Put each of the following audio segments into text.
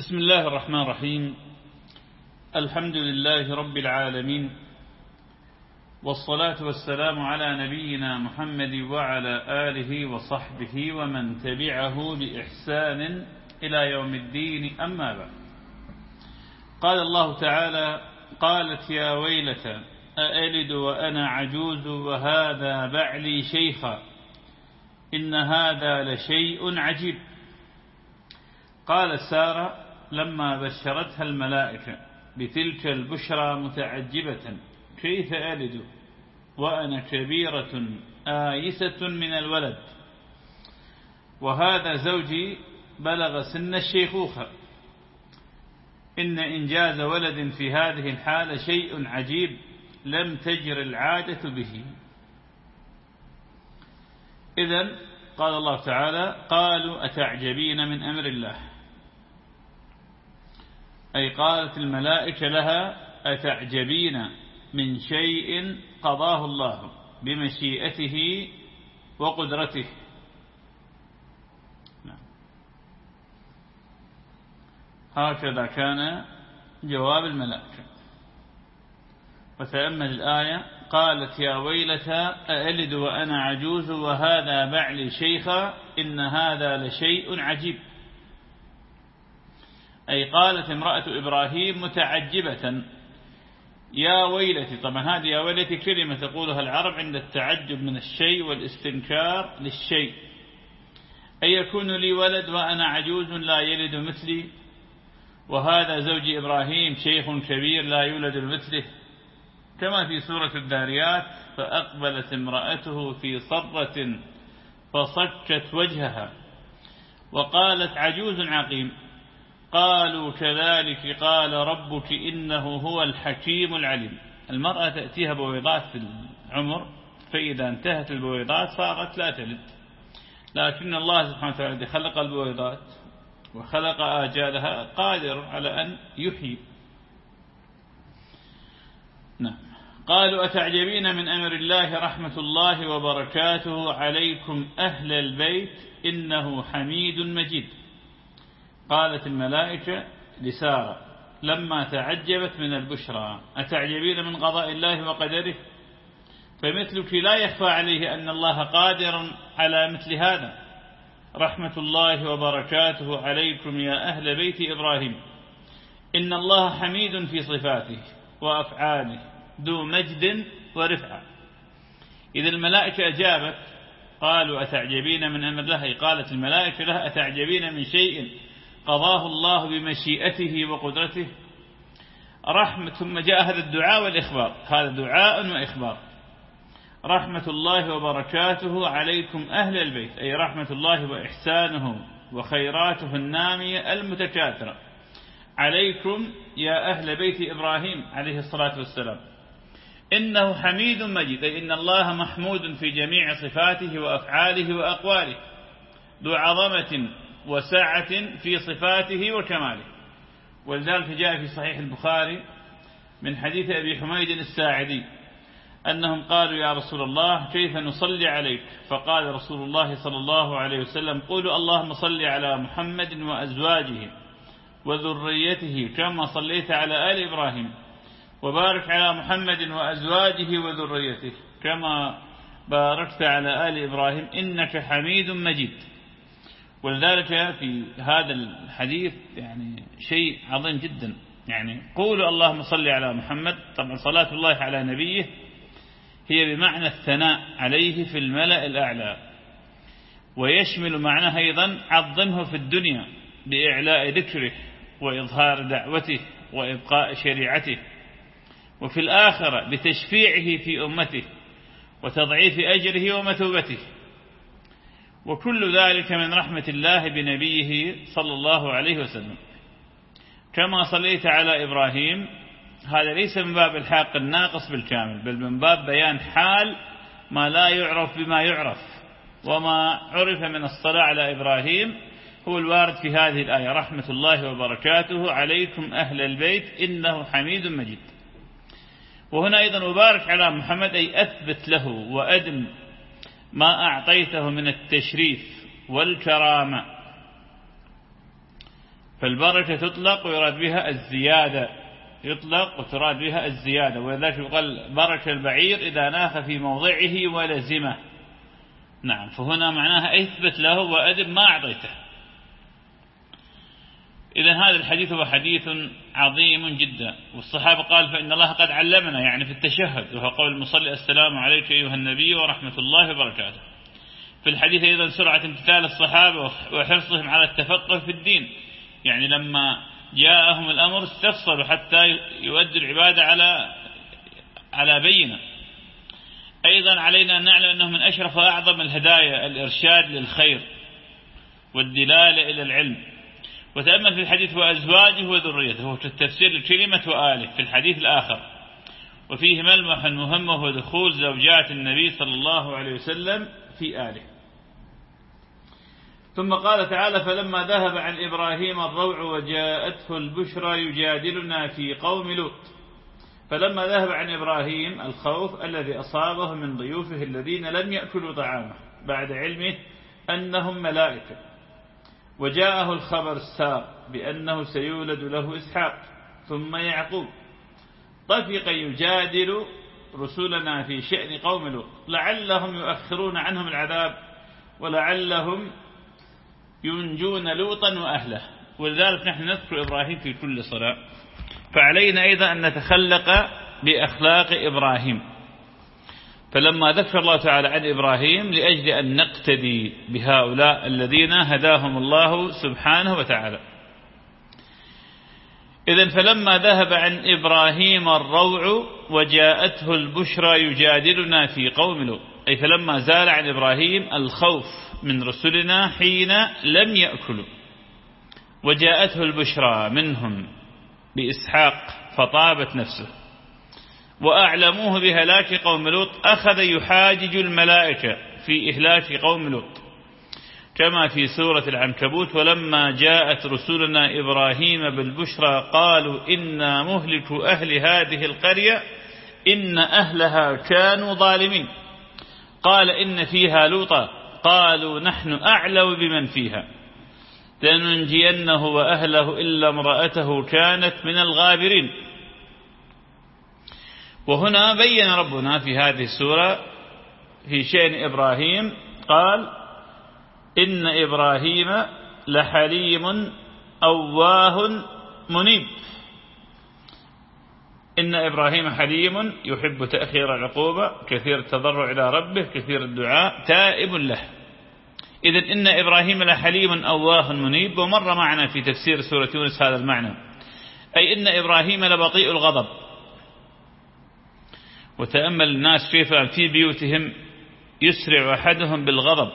بسم الله الرحمن الرحيم. الحمد لله رب العالمين والصلاة والسلام على نبينا محمد وعلى آله وصحبه ومن تبعه بإحسان إلى يوم الدين أما بعد. قال الله تعالى قالت يا ويلة أألد وأنا عجوز وهذا بعلي شيخا إن هذا لشيء عجيب. قال سارة لما بشرتها الملائكة بتلك البشرى متعجبة. كيف ألد؟ وأنا كبيرة آيسة من الولد. وهذا زوجي بلغ سن الشيخوخة. إن إنجاز ولد في هذه الحالة شيء عجيب لم تجر العادة به. إذا قال الله تعالى قالوا أتعجبين من أمر الله؟ أي قالت الملائكة لها أتعجبين من شيء قضاه الله بمشيئته وقدرته؟ هكذا كان جواب الملائكة. وتأمل الآية قالت يا ويلتى أألد وأنا عجوز وهذا بعلي شيخا إن هذا لشيء عجيب. أي قالت امرأة إبراهيم متعجبة. يا ويلتي طبعا هذه يا ويلتي كلمة تقولها العرب عند التعجب من الشيء والاستنكار للشيء. أي يكون لي ولد وأنا عجوز لا يلد مثلي وهذا زوج إبراهيم شيخ كبير لا يولد مثله كما في سورة الداريات فأقبلت امرأته في صرة فصكت وجهها وقالت عجوز عقيم. قالوا كذلك قال ربك إنه هو الحكيم العليم. المرأة تأتيها بويضات في العمر فإذا انتهت البويضات صارت لا تلد. لكن الله سبحانه وتعالى خلق البويضات وخلق آجالها قادر على أن يحيي. نعم. قالوا أتعجبين من أمر الله رحمة الله وبركاته عليكم أهل البيت إنه حميد مجيد. قالت الملائكة لسارة لما تعجبت من البشرى أتعجبين من قضاء الله وقدره؟ فمثلك لا يخفى عليه أن الله قادر على مثل هذا. رحمة الله وبركاته عليكم يا أهل بيت إبراهيم. إن الله حميد في صفاته وأفعاله ذو مجد ورفعة. إذا الملائكة أجابت قالوا أتعجبين من أمر الله؟ قالت الملائكة لها أتعجبين من شيء؟ قضاه الله بمشيئته وقدرته. رحمة ثم جاء هذا الدعاء والإخبار. هذا دعاء وإخبار. رحمة الله وبركاته عليكم أهل البيت. أي رحمة الله وإحسانه وخيراته النامية المتكاثرة. عليكم يا أهل بيت إبراهيم عليه الصلاة والسلام. إنه حميد مجيد. أي إن الله محمود في جميع صفاته وأفعاله وأقواله. ذو عظمة وسعة في صفاته وكماله. ولذلك جاء في صحيح البخاري من حديث أبي حميد الساعدي أنهم قالوا يا رسول الله كيف نصلي عليك؟ فقال رسول الله صلى الله عليه وسلم قولوا اللهم صل على محمد وأزواجه وذريته كما صليت على آل إبراهيم وبارك على محمد وأزواجه وذريته كما باركت على آل إبراهيم إنك حميد مجيد. ولذلك في هذا الحديث يعني شيء عظيم جدا. يعني قولوا اللهم صل على محمد. طبعا صلاة الله على نبيه هي بمعنى الثناء عليه في الملأ الأعلى. ويشمل معناه أيضا عظمه في الدنيا بإعلاء ذكره وإظهار دعوته وإبقاء شريعته. وفي الآخرة بتشفيعه في أمته وتضعيف أجره ومثوبته. وكل ذلك من رحمة الله بنبيه صلى الله عليه وسلم. كما صليت على إبراهيم هذا ليس من باب الحاق الناقص بالكامل بل من باب بيان حال ما لا يعرف بما يعرف وما عرف من الصلاة على إبراهيم هو الوارد في هذه الآية. رحمة الله وبركاته عليكم أهل البيت إنه حميد مجيد. وهنا أيضا أبارك على محمد أي أثبت له وأدم ما أعطيته من التشريف والكرامة. فالبركة تطلق ويراد بها الزيادة يطلق وتراد بها الزيادة. ولذلك يقال بركة البعير إذا ناخ في موضعه ولزمه. نعم فهنا معناها إثبت له وأدب ما أعطيته. إذا هذا الحديث هو حديث عظيم جدا. والصحابة قال فإن الله قد علمنا يعني في التشهد وهو قول المصلي السلام عليك أيها النبي ورحمة الله وبركاته. في الحديث أيضا سرعة امتثال الصحابة وحرصهم على التفقه في الدين. يعني لما جاءهم الأمر استفصلوا حتى يؤدوا العبادة على على بينة. أيضا علينا أن نعلم أنه من أشرف وأعظم الهدايا الإرشاد للخير والدلالة إلى العلم. وتأمل في الحديث وأزواجه وذريته هو التفسير لكلمة وآله في الحديث الآخر. وفيه ملمح مهم وهو دخول زوجات النبي صلى الله عليه وسلم في آله. ثم قال تعالى فلما ذهب عن إبراهيم الروع وجاءته البشرى يجادلنا في قوم لوط. فلما ذهب عن إبراهيم الخوف الذي أصابه من ضيوفه الذين لم يأكلوا طعامه بعد علمه أنهم ملائكة. وجاءه الخبر السار بأنه سيولد له إسحاق ثم يعقوب. طفق يجادل رسلنا في شأن قوم لوط. لعلهم يؤخرون عنهم العذاب ولعلهم ينجون لوطا وأهله. ولذلك نحن نذكر إبراهيم في كل صلاة. فعلينا أيضا أن نتخلق بأخلاق إبراهيم. فلما ذكر الله تعالى عن إبراهيم لأجل أن نقتدي بهؤلاء الذين هداهم الله سبحانه وتعالى. إذا فلما ذهب عن إبراهيم الروع وجاءته البشرى يجادلنا في قوم لوط. أي فلما زال عن إبراهيم الخوف من رسلنا حين لم يأكلوا. وجاءته البشرى منهم بإسحاق فطابت نفسه. وأعلموه بهلاك قوم لوط أخذ يحاجج الملائكة في إهلاك قوم لوط. كما في سورة العنكبوت ولما جاءت رسلنا إبراهيم بالبشرى قالوا إنا مهلك أهل هذه القرية إن أهلها كانوا ظالمين. قال إن فيها لوطا قالوا نحن أعلم بمن فيها. لننجينه وأهله إلا امرأته كانت من الغابرين. وهنا بين ربنا في هذه السورة في شأن إبراهيم قال إن إبراهيم لحليم أواه منيب. إن إبراهيم حليم يحب تأخير العقوبة كثير التضرع إلى ربه كثير الدعاء تائب له. إذا إن إبراهيم لحليم أواه منيب ومر معنا في تفسير سورة يونس هذا المعنى. أي إن إبراهيم لبطيء الغضب. وتأمل الناس كيف في بيوتهم يسرع أحدهم بالغضب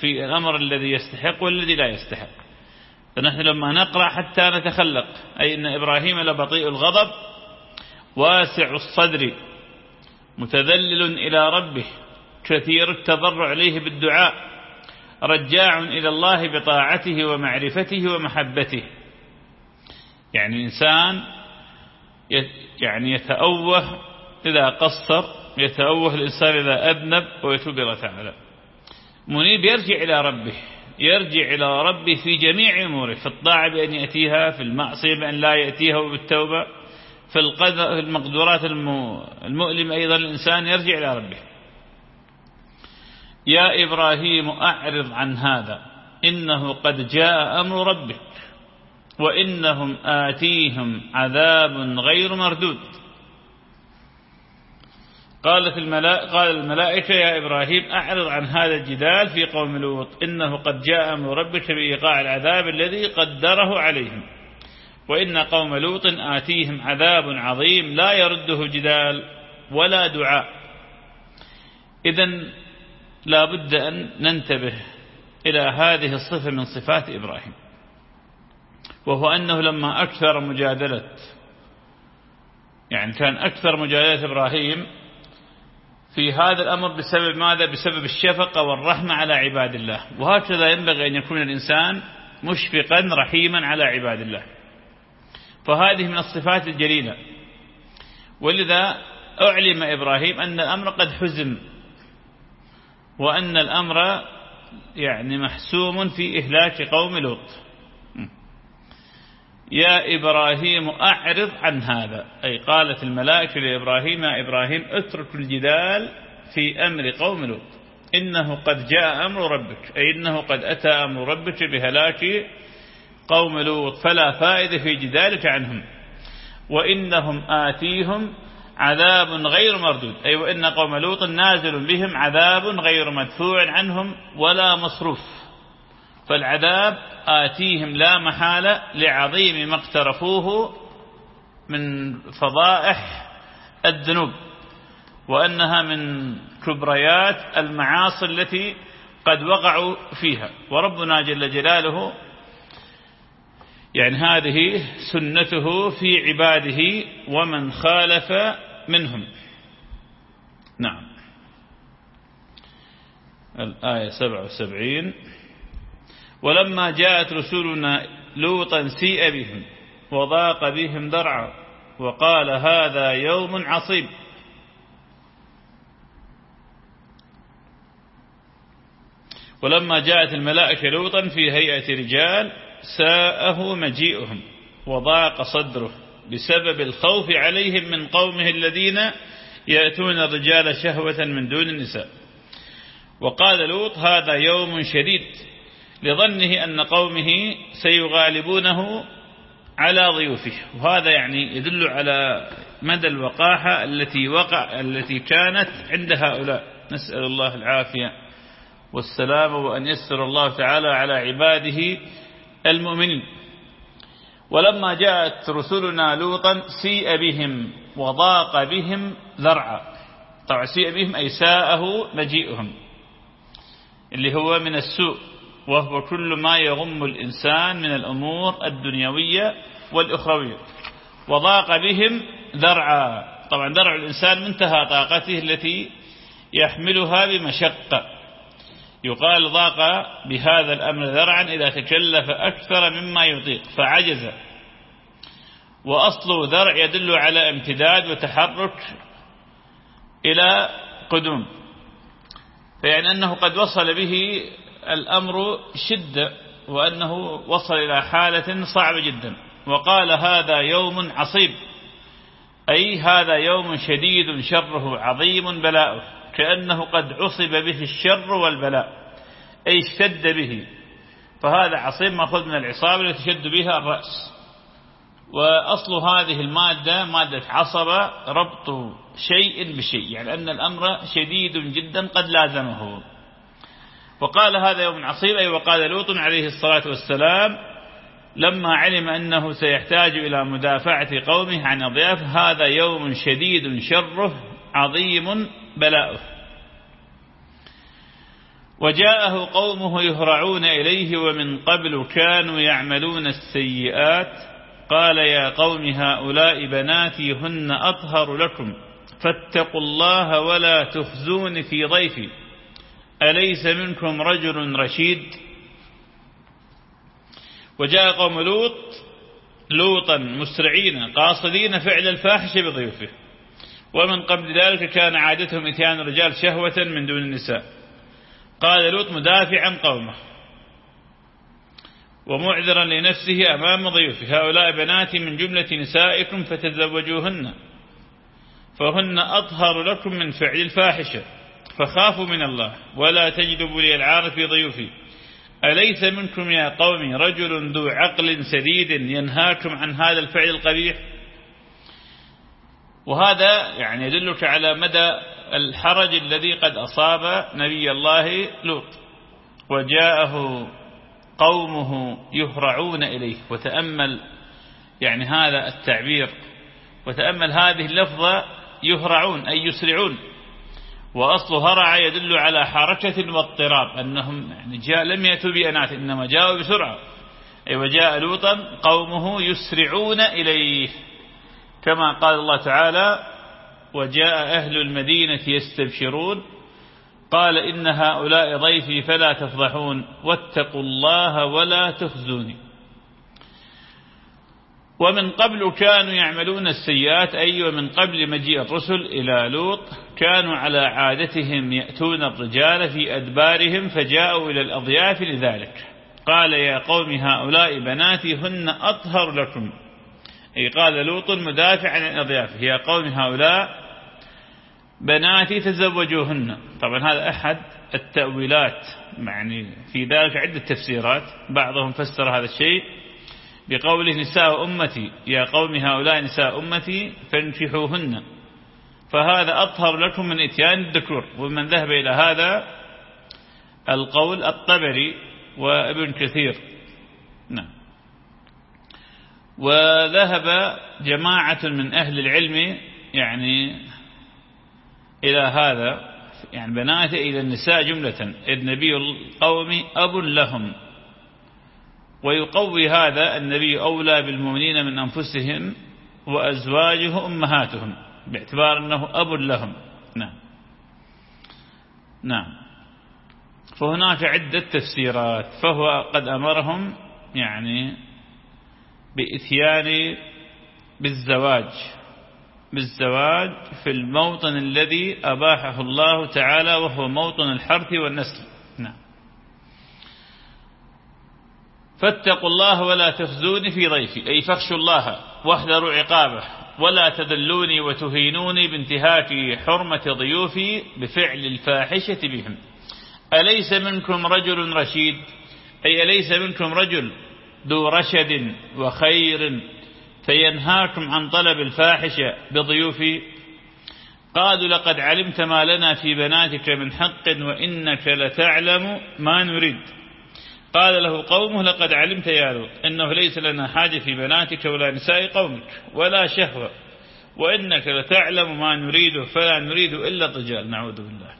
في الأمر الذي يستحق والذي لا يستحق. فنحن لما نقرأ حتى نتخلق أي إن إبراهيم لبطيء الغضب واسع الصدر متذلل إلى ربه كثير التضرع إليه بالدعاء رجاع إلى الله بطاعته ومعرفته ومحبته. يعني إنسان يعني يتأوه إذا قصر يتأوه الإنسان إذا أذنب ويتوب الله تعالى. منيب يرجع إلى ربه يرجع إلى ربه في جميع أموره في الطاعة بأن يأتيها في المعصية بأن لا يأتيها بالتوبة في المقدورات المؤلمة أيضا الإنسان يرجع إلى ربه. يا إبراهيم أعرض عن هذا إنه قد جاء أمر ربك وإنهم آتيهم عذاب غير مردود. قالت الملائكة قال الملائكة يا إبراهيم أعرض عن هذا الجدال في قوم لوط. إنه قد جاء أمر ربك بإيقاع العذاب الذي قدره عليهم. وإن قوم لوط آتيهم عذاب عظيم لا يرده جدال ولا دعاء. إذا لا بد أن ننتبه إلى هذه الصفة من صفات إبراهيم. وهو أنه لما أكثر مجادلة يعني كان أكثر مجادلة إبراهيم في هذا الأمر بسبب ماذا؟ بسبب الشفقة والرحمة على عباد الله. وهكذا ينبغي أن يكون الإنسان مشفقا رحيما على عباد الله. فهذه من الصفات الجليلة. ولذا أعلم إبراهيم أن الأمر قد حزم وأن الأمر يعني محسوم في إهلاك قوم لوط. يا إبراهيم أعرض عن هذا. أي قالت الملائكة لإبراهيم يا إبراهيم اترك الجدال في أمر قوم لوط. إنه قد جاء أمر ربك أي إنه قد أتى أمر ربك بهلاك قوم لوط فلا فائدة في جدالك عنهم. وإنهم آتيهم عذاب غير مردود. أي وإن قوم لوط نازل بهم عذاب غير مدفوع عنهم ولا مصروف. فالعذاب آتيهم لا محالة لعظيم ما اقترفوه من فضائح الذنوب وأنها من كبريات المعاصي التي قد وقعوا فيها. وربنا جل جلاله يعني هذه سنته في عباده ومن خالف منهم. نعم. الآية 77 ولما جاءت رسولنا لوطا سيء بهم وضاق بهم درعا وقال هذا يوم عصيب. ولما جاءت الملائكة لوطا في هيئة رجال ساءه مجيئهم وضاق صدره بسبب الخوف عليهم من قومه الذين يأتون الرجال شهوة من دون النساء. وقال لوط هذا يوم شديد. لظنه أن قومه سيغالبونه على ضيوفه. وهذا يعني يدل على مدى الوقاحة التي وقع التي كانت عند هؤلاء. نسأل الله العافية والسلام وأن يسر الله تعالى على عباده المؤمنين. ولما جاءت رسلنا لوطا سيء بهم وضاق بهم ذرعا. طبعا سيء بهم أي ساءه مجيئهم اللي هو من السوء. وهو كل ما يغم الإنسان من الأمور الدنيوية والأخروية. وضاق بهم ذرعا. طبعا ذرع الإنسان منتهى طاقته التي يحملها بمشقة. يقال ضاق بهذا الأمر ذرعا إذا تكلف أكثر مما يطيق فعجز. وأصل ذرع يدل على امتداد وتحرك إلى قدوم. فيعني أنه قد وصل به الأمر شدة وأنه وصل إلى حالة صعبة جدا. وقال هذا يوم عصيب. أي هذا يوم شديد شره عظيم بلاؤه. كأنه قد عصب به الشر والبلاء. أي اشتد به. فهذا عصيب مأخذ من العصابة التي تشد بها الرأس. وأصل هذه المادة مادة عصب ربط شيء بشيء. يعني أن الأمر شديد جدا قد لازمه. وقال هذا يوم عصيب أي وقال لوط عليه الصلاة والسلام لما علم أنه سيحتاج إلى مدافعة قومه عن أضياف هذا يوم شديد شره عظيم بلاؤه. وجاءه قومه يهرعون إليه ومن قبل كانوا يعملون السيئات قال يا قوم هؤلاء بناتي هن أطهر لكم فاتقوا الله ولا تخزون في ضيفي. أليس منكم رجل رشيد؟ وجاء قوم لوط لوطا مسرعين قاصدين فعل الفاحش بضيوفه. ومن قبل ذلك كان عادتهم إتيان الرجال شهوة من دون النساء. قال لوط مدافعا قومه ومعذرا لنفسه أمام ضيوفه هؤلاء بناتي من جملة نسائكم فتزوجوهن فهن أطهر لكم من فعل الفاحشة. فخافوا من الله ولا تجدوا لي العار في ضيوفي. أليس منكم يا قوم رجل ذو عقل سديد ينهاكم عن هذا الفعل القبيح؟ وهذا يعني يدلك على مدى الحرج الذي قد أصاب نبي الله لوط. وجاءه قومه يهرعون إليه. وتأمل يعني هذا التعبير. وتأمل هذه اللفظة يهرعون أي يسرعون. وأصل هرع يدل على حركة واضطراب أنهم يعني جاء لم يأتوا بأنات إنما جاءوا بسرعة. أي وجاء لوطا قومه يسرعون إليه. كما قال الله تعالى وجاء أهل المدينة يستبشرون. قال إن هؤلاء ضيفي فلا تفضحون واتقوا الله ولا تخزوني. ومن قبل كانوا يعملون السيئات أي ومن قبل مجيء الرسل إلى لوط كانوا على عادتهم يأتون الرجال في أدبارهم فجاءوا إلى الأضياف لذلك. قال يا قوم هؤلاء بناتي هن أطهر لكم. أي قال لوط مدافع عن الأضياف يا قوم هؤلاء بناتي تزوجوهن. طبعا هذا أحد التأويلات يعني في ذلك عدة تفسيرات بعضهم فسر هذا الشيء. بقوله نساء أمتي يا قوم هؤلاء نساء أمتي فانكحوهن. فهذا أطهر لكم من إتيان الذكور. ومن ذهب إلى هذا القول الطبري وابن كثير. نعم. وذهب جماعة من أهل العلم يعني إلى هذا يعني بنات إلى النساء جملة. النبي القوم أب لهم. ويقوي هذا النبي أولى بالمؤمنين من أنفسهم وأزواجه أمهاتهم باعتبار أنه أب لهم. نعم. نعم. فهناك عدة تفسيرات فهو قد أمرهم يعني بإتيان بالزواج بالزواج في الموطن الذي أباحه الله تعالى وهو موطن الحرث والنسل نعم فاتقوا الله ولا تخزوني في ضيفي. أي فاخشوا الله واحذروا عقابه. ولا تذلوني وتهينوني بانتهاك حرمة ضيوفي بفعل الفاحشة بهم. أليس منكم رجل رشيد؟ أي أليس منكم رجل ذو رشد وخير فينهاكم عن طلب الفاحشة بضيوفي؟ قالوا لقد علمت ما لنا في بناتك من حق وإنك لتعلم ما نريد. قال له قومه لقد علمت يا لوط إنه ليس لنا حاجة في بناتك ولا نساء قومك ولا شهوة وإنك لتعلم ما نريد فلا نريد إلا الرجال. نعوذ بالله.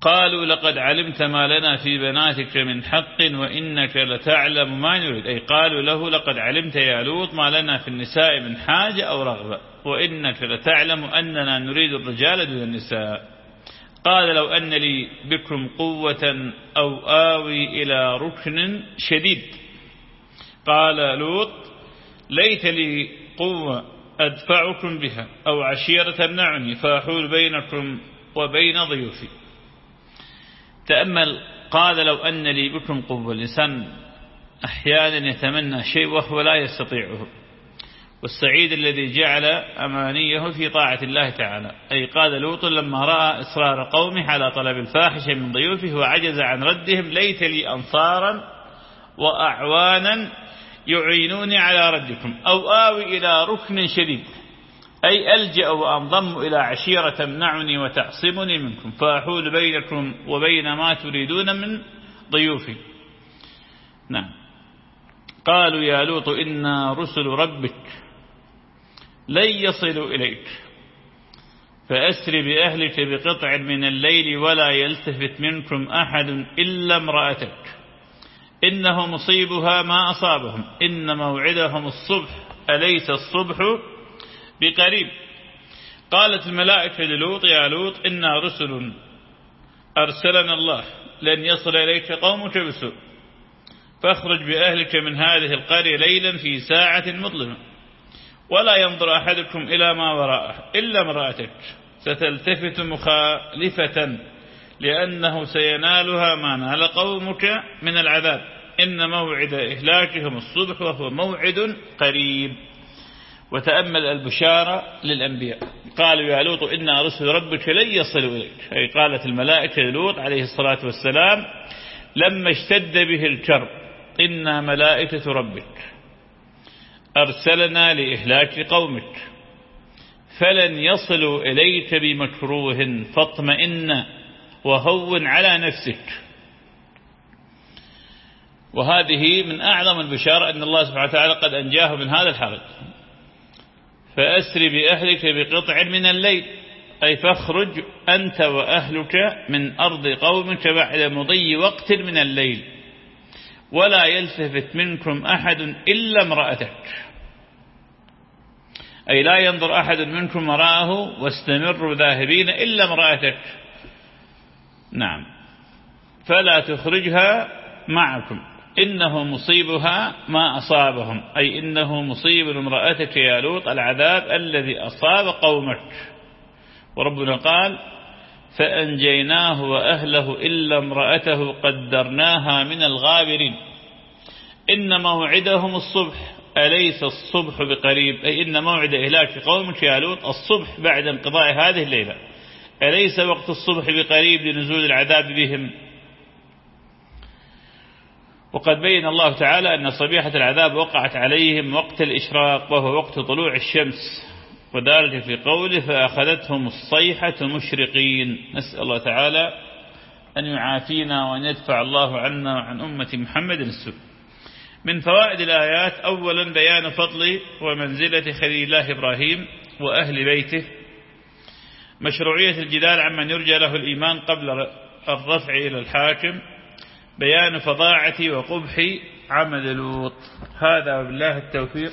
قالوا لقد علمت ما لنا في بناتك من حق وإنك لتعلم ما نريد. أي قالوا له لقد علمت يا لوط ما لنا في النساء من حاجة أو رغبة وإنك لتعلم أننا نريد الرجال دون النساء. قال لو أن لي بكم قوة أو آوي إلى ركن شديد. قال لوط ليت لي قوة أدفعكم بها أو عشيرة تمنعني فأحول بينكم وبين ضيوفي. تأمل قال لو أن لي بكم قوة. الإنسان أحيانا يتمنى شيء وهو لا يستطيعه. والسعيد الذي جعل أمانيه في طاعة الله تعالى. أي قال لوط لما رأى إصرار قومه على طلب الفاحشة من ضيوفه وعجز عن ردهم ليت لي أنصارا وأعوانا يعينوني على ردكم أو آوي إلى ركن شديد. أي ألجأ وأنضم إلى عشيرة تمنعني وتعصمني منكم فأحول بينكم وبين ما تريدون من ضيوفي. نعم. قالوا يا لوط إنا رسل ربك. لن يصلوا إليك. فأسر بأهلك بقطع من الليل ولا يلتفت منكم أحد إلا امرأتك. إنه مصيبها ما أصابهم. إن موعدهم الصبح. أليس الصبح بقريب. قالت الملائكة للوط يا لوط إنا رسل أرسلنا الله. لن يصل إليك قومك بسوء. فاخرج بأهلك من هذه القرية ليلا في ساعة مظلمة. ولا ينظر أحدكم إلى ما وراءه إلا امرأتك. ستلتفت مخالفة لأنه سينالها ما نال قومك من العذاب. إن موعد إهلاكهم الصبح وهو موعد قريب. وتأمل البشارة للأنبياء. قالوا يا لوط إنا رسل ربك لن يصلوا إليك. أي قالت الملائكة لوط عليه الصلاة والسلام لما اشتد به الكرب إنا ملائكة ربك. أرسلنا لإهلاك قومك. فلن يصلوا إليك بمكروه فاطمئن وهون على نفسك. وهذه من أعظم البشارة أن الله سبحانه وتعالى قد أنجاه من هذا الحرج. فأسر بأهلك بقطع من الليل. أي فاخرج أنت وأهلك من أرض قومك بعد مضي وقت من الليل. ولا يلتفت منكم أحد إلا امرأتك. أي لا ينظر أحد منكم وراءه واستمروا ذاهبين إلا امرأتك. نعم. فلا تخرجها معكم. إنه مصيبها ما أصابهم. أي إنه مصيب امرأتك يا لوط العذاب الذي أصاب قومك. وربنا قال فأنجيناه وأهله إلا امرأته قدرناها من الغابرين. إن موعدهم الصبح أليس الصبح بقريب؟ أي إن موعد إهلاك قوم يالون الصبح بعد انقضاء هذه الليلة. أليس وقت الصبح بقريب لنزول العذاب بهم؟ وقد بين الله تعالى أن صبيحة العذاب وقعت عليهم وقت الإشراق وهو وقت طلوع الشمس. وذلك في قوله فأخذتهم الصيحة مشرقين. نسأل الله تعالى أن يعافينا وأن يدفع الله عنا وعن أمة محمد السوء من فوائد الآيات أولا بيان فضل ومنزلة خليل الله إبراهيم وأهل بيته. مشروعية الجدال عمن يرجى له الإيمان قبل الرفع إلى الحاكم. بيان فظاعة وقبح عمل لوط. هذا بالله التوفيق.